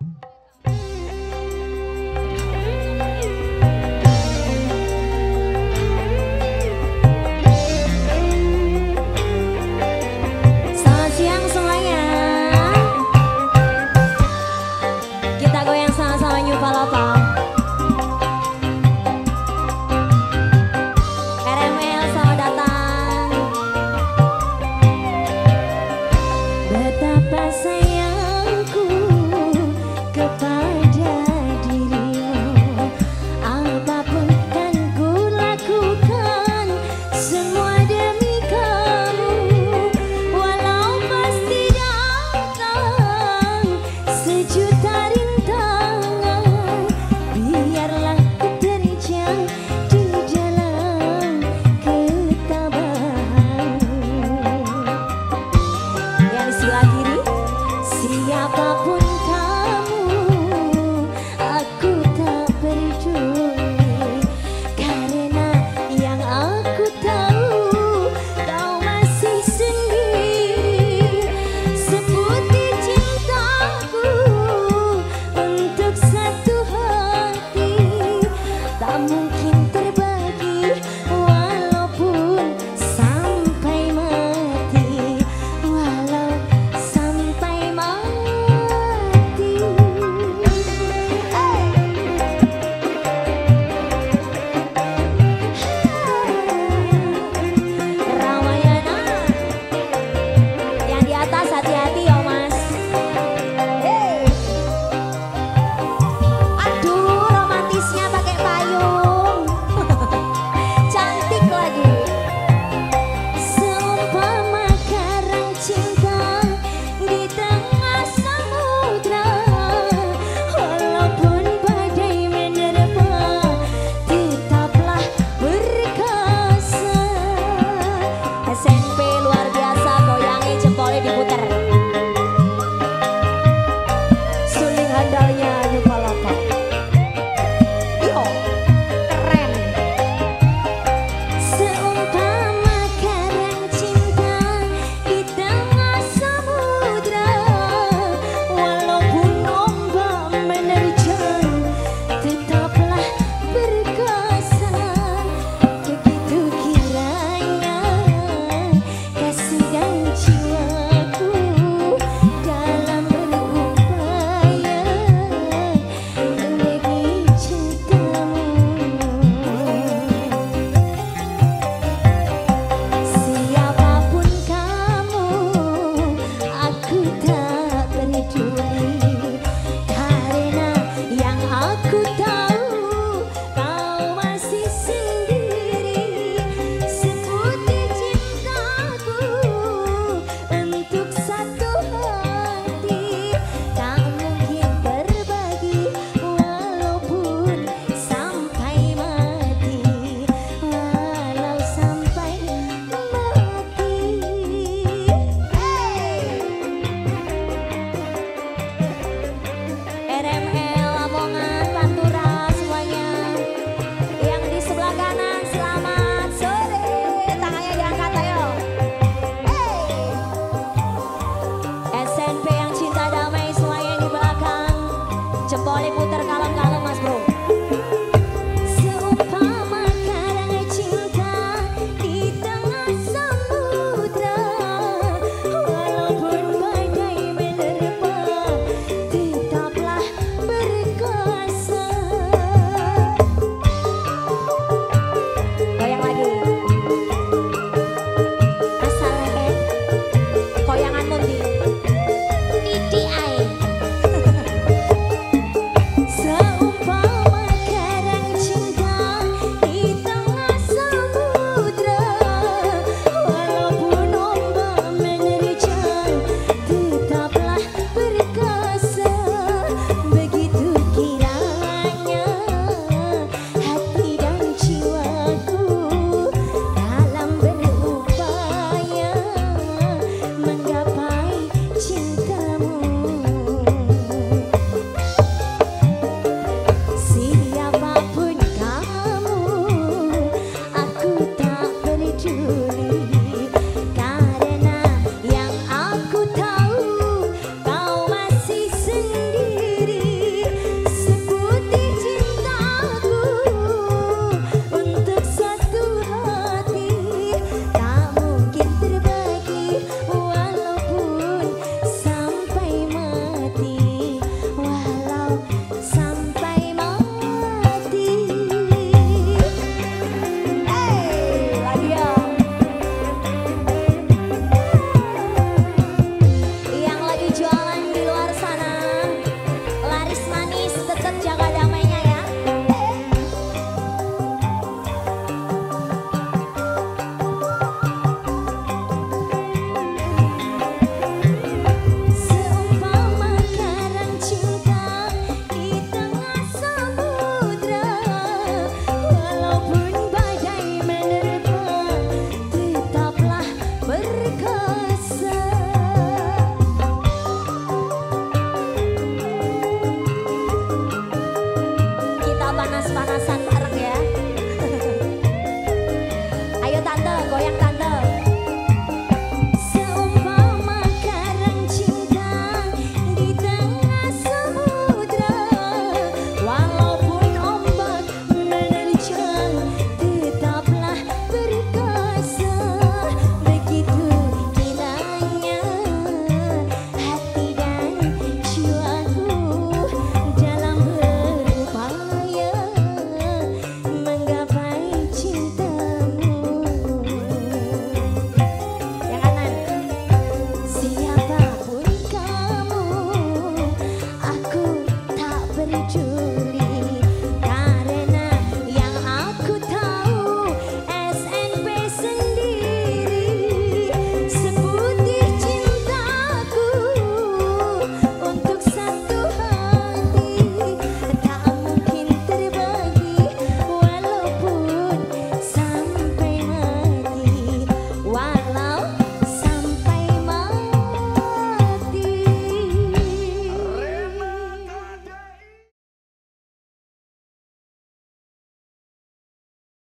you